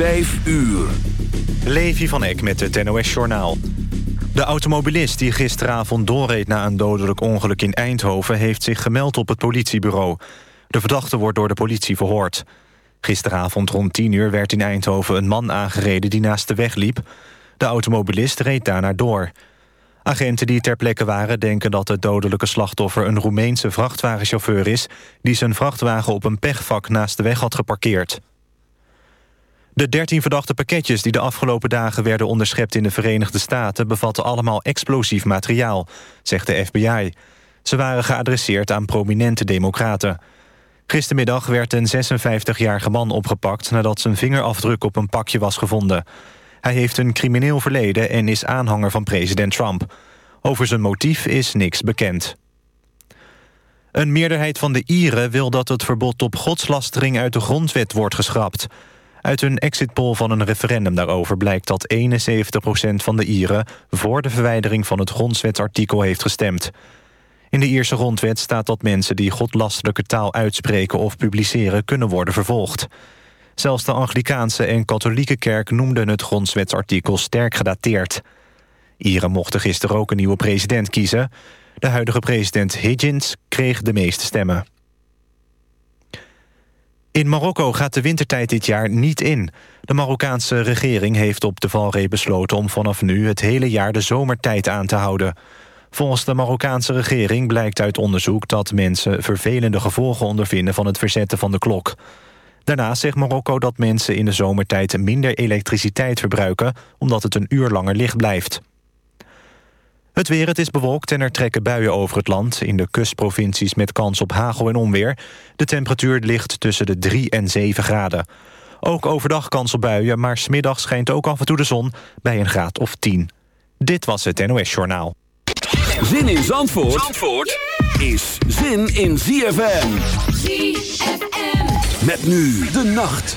Vijf uur. Levi van Eck met het NOS-journaal. De automobilist die gisteravond doorreed na een dodelijk ongeluk in Eindhoven... heeft zich gemeld op het politiebureau. De verdachte wordt door de politie verhoord. Gisteravond rond 10 uur werd in Eindhoven een man aangereden die naast de weg liep. De automobilist reed daarna door. Agenten die ter plekke waren denken dat het dodelijke slachtoffer... een Roemeense vrachtwagenchauffeur is... die zijn vrachtwagen op een pechvak naast de weg had geparkeerd. De 13 verdachte pakketjes die de afgelopen dagen werden onderschept in de Verenigde Staten bevatten allemaal explosief materiaal, zegt de FBI. Ze waren geadresseerd aan prominente democraten. Gistermiddag werd een 56-jarige man opgepakt nadat zijn vingerafdruk op een pakje was gevonden. Hij heeft een crimineel verleden en is aanhanger van president Trump. Over zijn motief is niks bekend. Een meerderheid van de Ieren wil dat het verbod op godslastering uit de grondwet wordt geschrapt. Uit een exitpoll van een referendum daarover blijkt dat 71% van de Ieren... voor de verwijdering van het grondwetsartikel heeft gestemd. In de Ierse grondwet staat dat mensen die godlastelijke taal uitspreken of publiceren... kunnen worden vervolgd. Zelfs de Anglikaanse en katholieke kerk noemden het grondwetsartikel sterk gedateerd. Ieren mochten gisteren ook een nieuwe president kiezen. De huidige president Higgins kreeg de meeste stemmen. In Marokko gaat de wintertijd dit jaar niet in. De Marokkaanse regering heeft op de valreep besloten... om vanaf nu het hele jaar de zomertijd aan te houden. Volgens de Marokkaanse regering blijkt uit onderzoek... dat mensen vervelende gevolgen ondervinden van het verzetten van de klok. Daarnaast zegt Marokko dat mensen in de zomertijd... minder elektriciteit verbruiken... omdat het een uur langer licht blijft. Het weer, het is bewolkt en er trekken buien over het land. In de kustprovincies met kans op hagel en onweer. De temperatuur ligt tussen de 3 en 7 graden. Ook overdag kans op buien, maar smiddag schijnt ook af en toe de zon... bij een graad of 10. Dit was het NOS Journaal. Zin in Zandvoort, Zandvoort is zin in ZFM. ZFM. Met nu de nacht.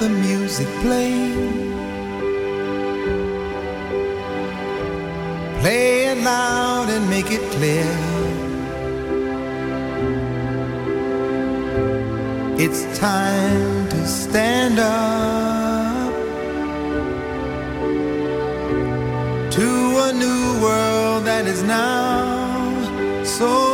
the music playing. Play it loud and make it clear. It's time to stand up to a new world that is now so.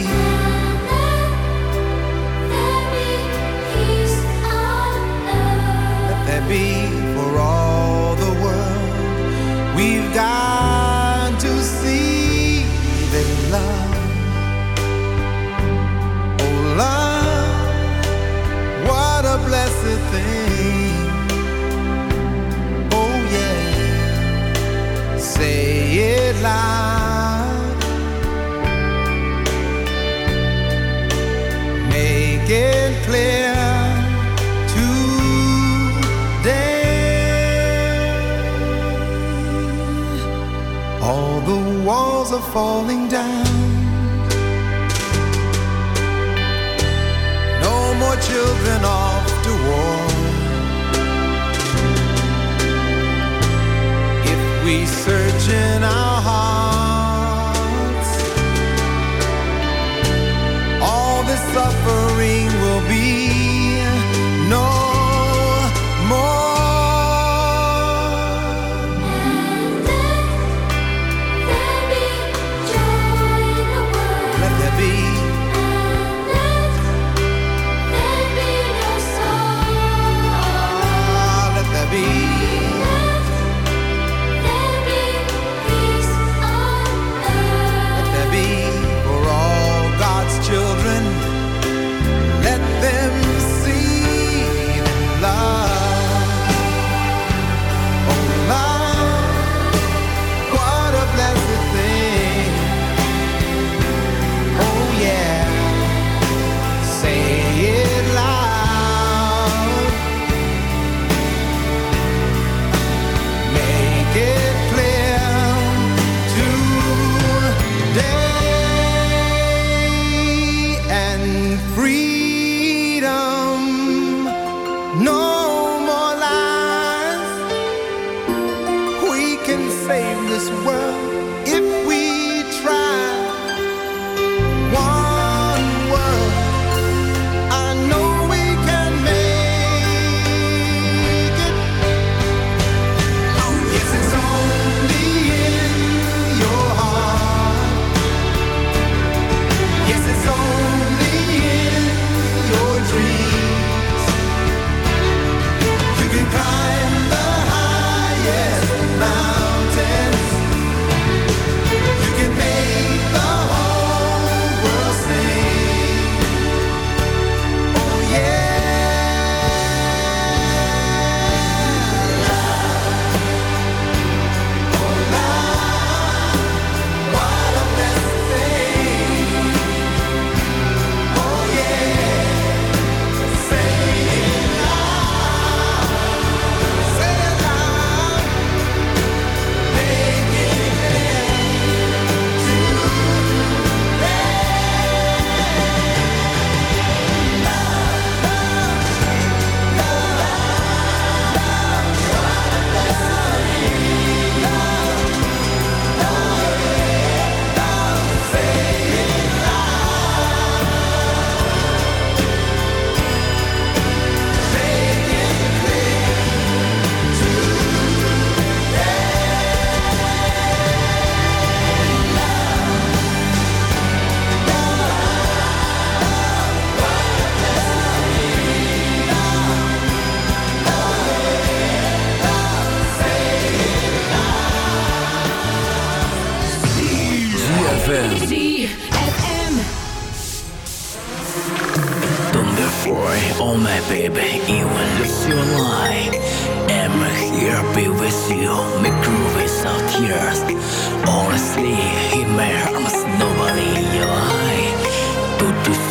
clear today. All the walls are falling down. No more children off to war. If we search in our hearts Before.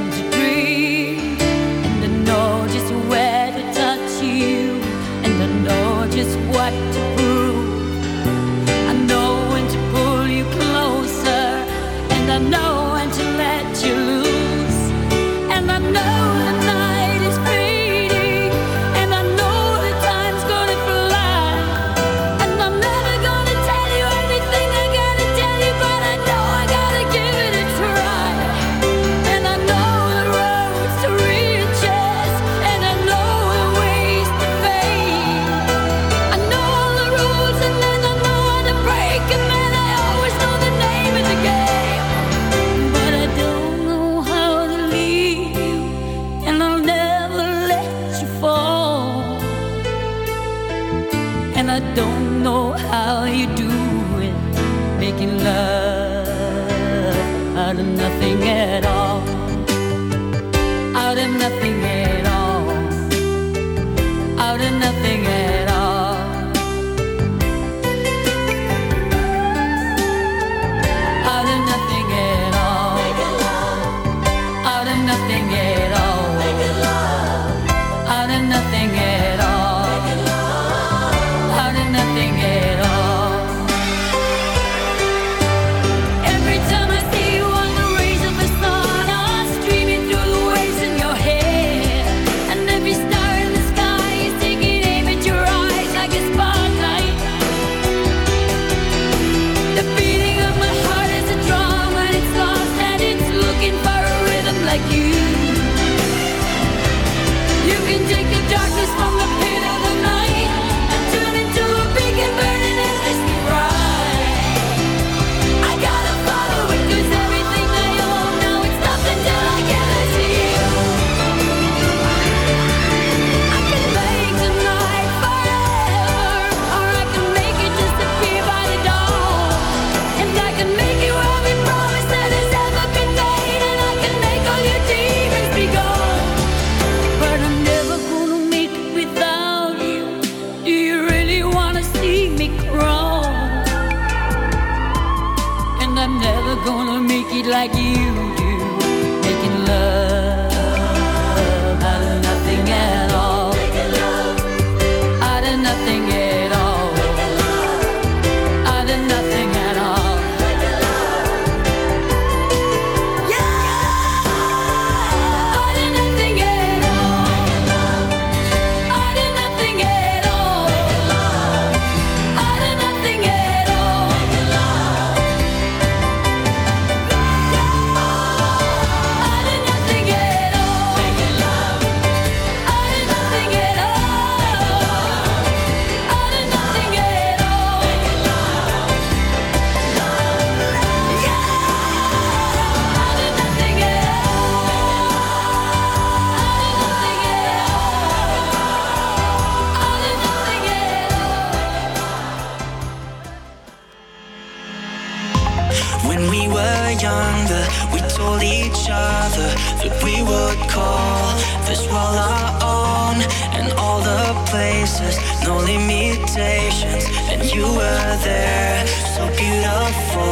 that we would call this world our own and all the places no limitations and you were there. So beautiful.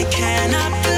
I cannot believe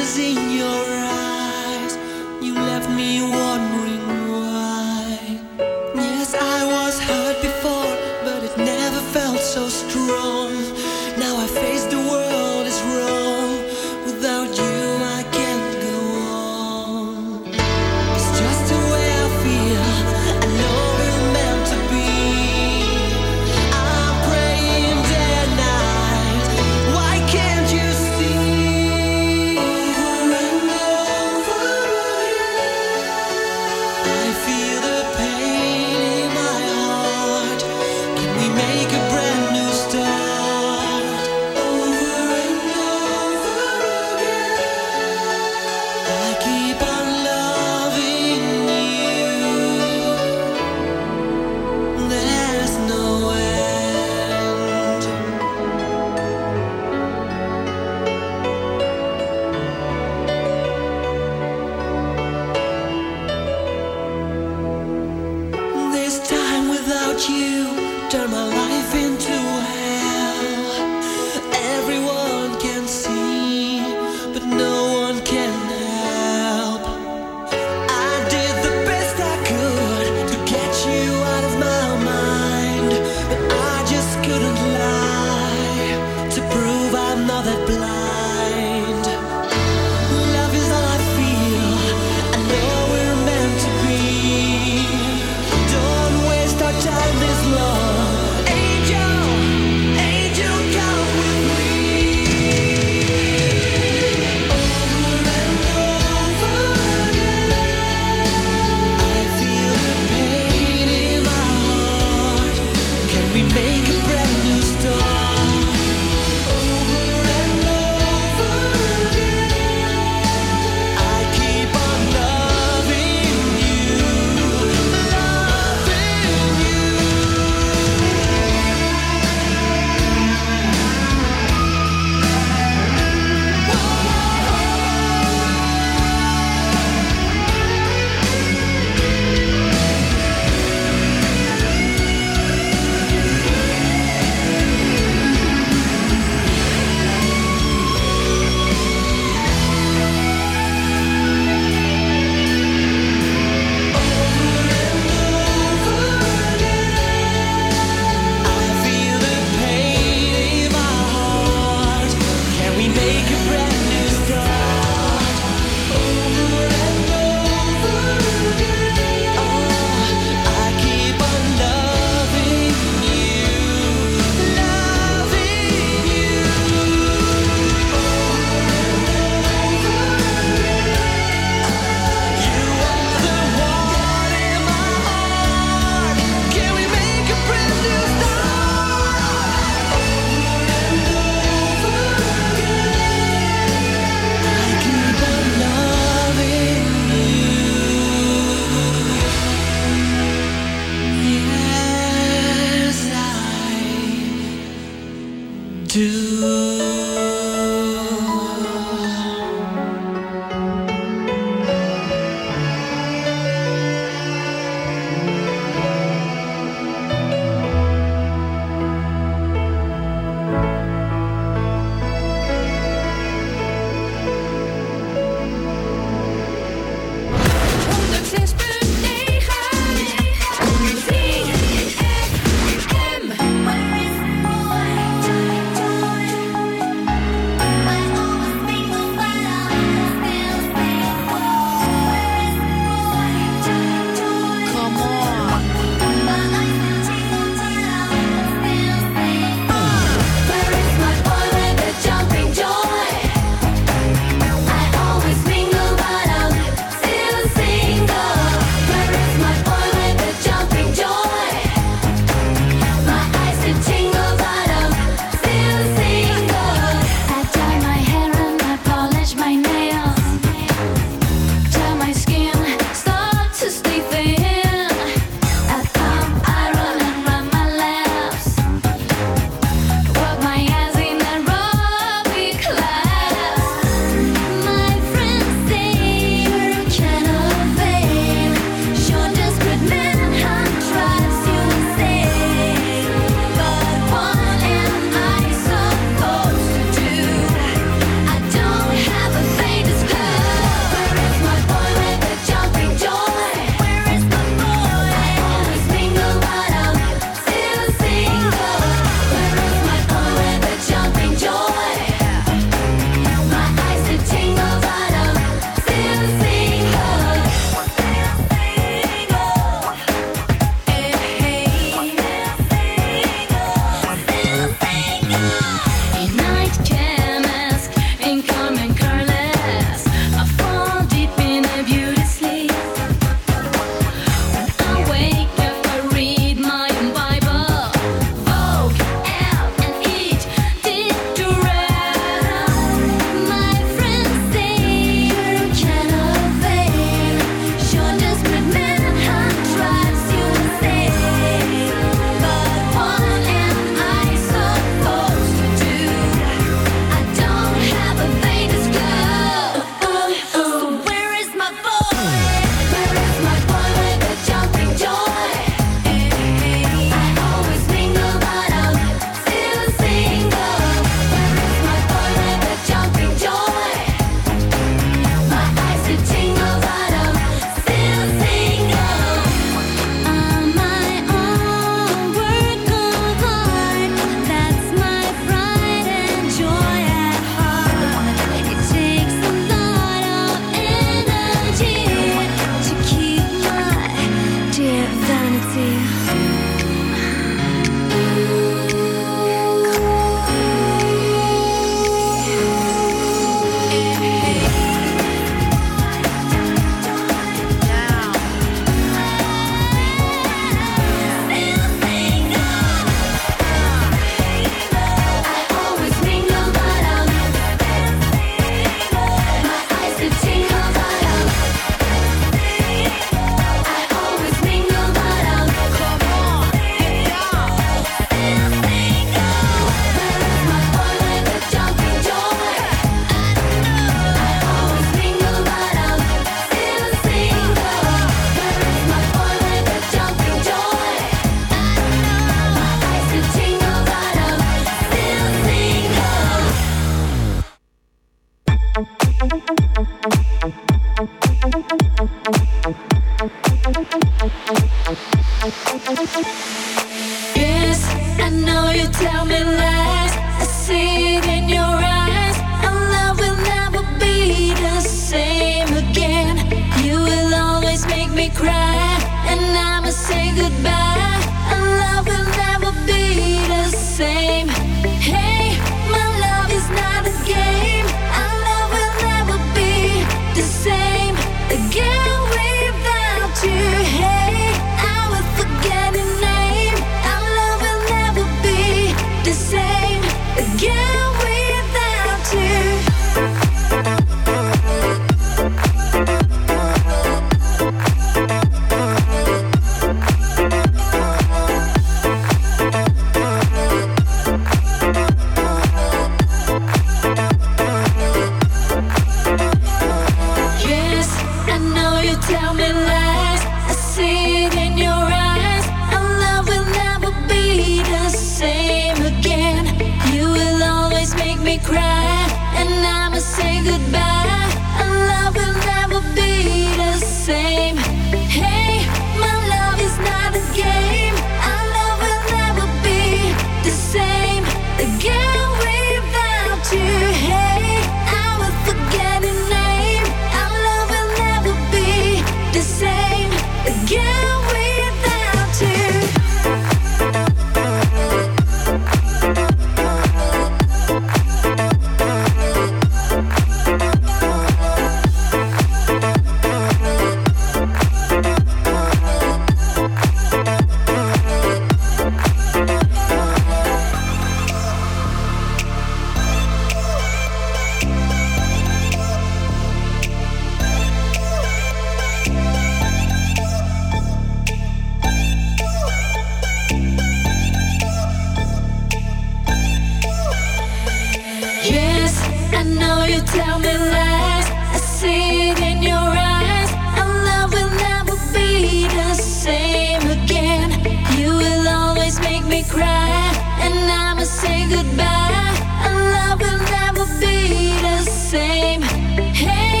say goodbye. Our love will never be the same. Hey.